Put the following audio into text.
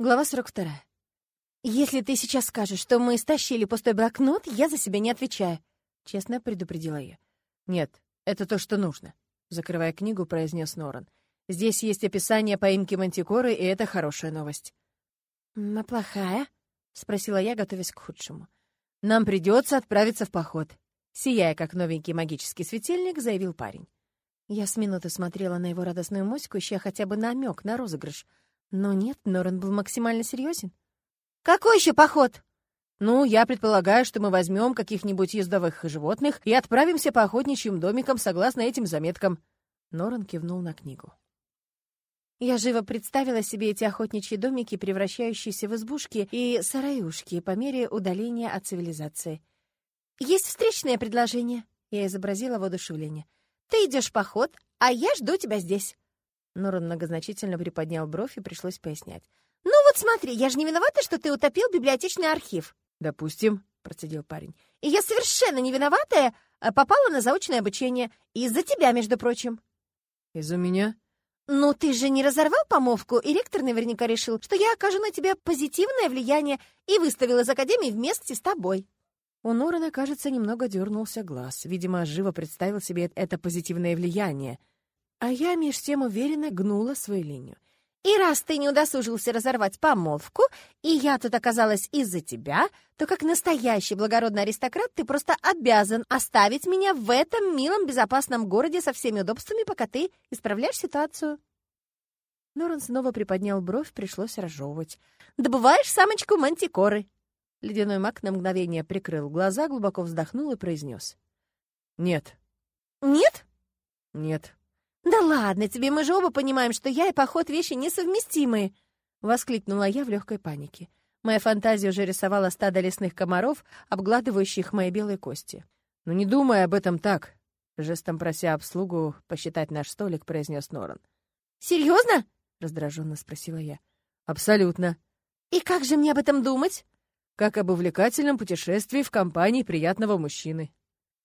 Глава 42. «Если ты сейчас скажешь, что мы стащили пустой блокнот, я за себя не отвечаю», — честно предупредила я. «Нет, это то, что нужно», — закрывая книгу, произнес Норан. «Здесь есть описание поимки Мантикоры, и это хорошая новость». «А плохая?» — спросила я, готовясь к худшему. «Нам придется отправиться в поход», — сияя как новенький магический светильник, заявил парень. Я с минуты смотрела на его радостную моську, ища хотя бы намек на розыгрыш — но нет, Норан был максимально серьезен. «Какой еще поход?» «Ну, я предполагаю, что мы возьмем каких-нибудь ездовых животных и отправимся по охотничьим домикам согласно этим заметкам». Норан кивнул на книгу. Я живо представила себе эти охотничьи домики, превращающиеся в избушки и сараюшки по мере удаления от цивилизации. «Есть встречное предложение», — я изобразила воодушевление. «Ты идешь в поход, а я жду тебя здесь». Норан многозначительно приподнял бровь и пришлось пояснять. «Ну вот смотри, я же не виновата, что ты утопил библиотечный архив». «Допустим», — процедил парень. «И я совершенно не виноватая а попала на заочное обучение. Из-за тебя, между прочим». «Из-за меня?» «Ну, ты же не разорвал помолвку, и ректор наверняка решил, что я окажу на тебя позитивное влияние и выставил из академии вместе с тобой». У Норана, кажется, немного дернулся глаз. Видимо, живо представил себе это позитивное влияние. А я меж тем уверенно гнула свою линию. И раз ты не удосужился разорвать помолвку, и я тут оказалась из-за тебя, то как настоящий благородный аристократ ты просто обязан оставить меня в этом милом безопасном городе со всеми удобствами, пока ты исправляешь ситуацию». Норан снова приподнял бровь, пришлось разжевывать. «Добываешь самочку мантикоры!» Ледяной маг на мгновение прикрыл глаза, глубоко вздохнул и произнес. «Нет». «Нет?» «Нет». «Да ладно тебе, мы же оба понимаем, что я и поход вещи несовместимые!» — воскликнула я в легкой панике. Моя фантазия уже рисовала стадо лесных комаров, обгладывающих мои белые кости. «Ну не думай об этом так!» — жестом прося обслугу посчитать наш столик, произнес Норан. «Серьезно?» — раздраженно спросила я. «Абсолютно». «И как же мне об этом думать?» «Как об увлекательном путешествии в компании приятного мужчины».